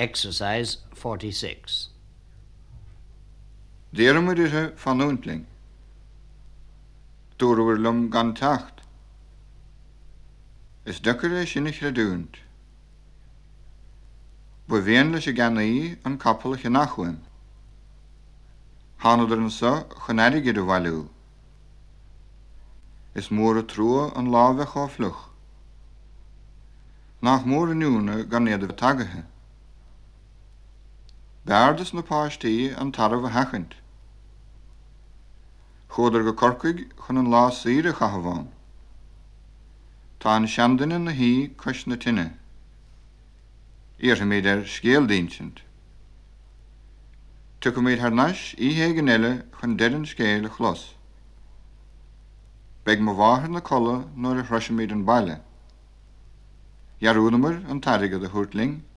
Exercise 46. Déirmid ithe fan úntling. Dúhfuir lum gan techt. Is duchar é sinnig le dúnt. Bu bhéon leis a gannaí an capalacha nachhuiin. Hánaidir an sa chunéige do bhhaú. Is mór a trua an lábheith á fluch. Nach mór anúna gan iad a tagathe. Beardas na páistí an tarmh hechant. Chódar go corcaig chun an lá síre chahabháin. Tá an seandaine na hí cos na tinine. Íortha méid ar scéaldíint. Tu go méid th neis ihé gan eile chun dean scéal a chlos. Beg mo bháthir na colla nóair a throisi méid an bailile. Jarúnamar an taige a thuirtling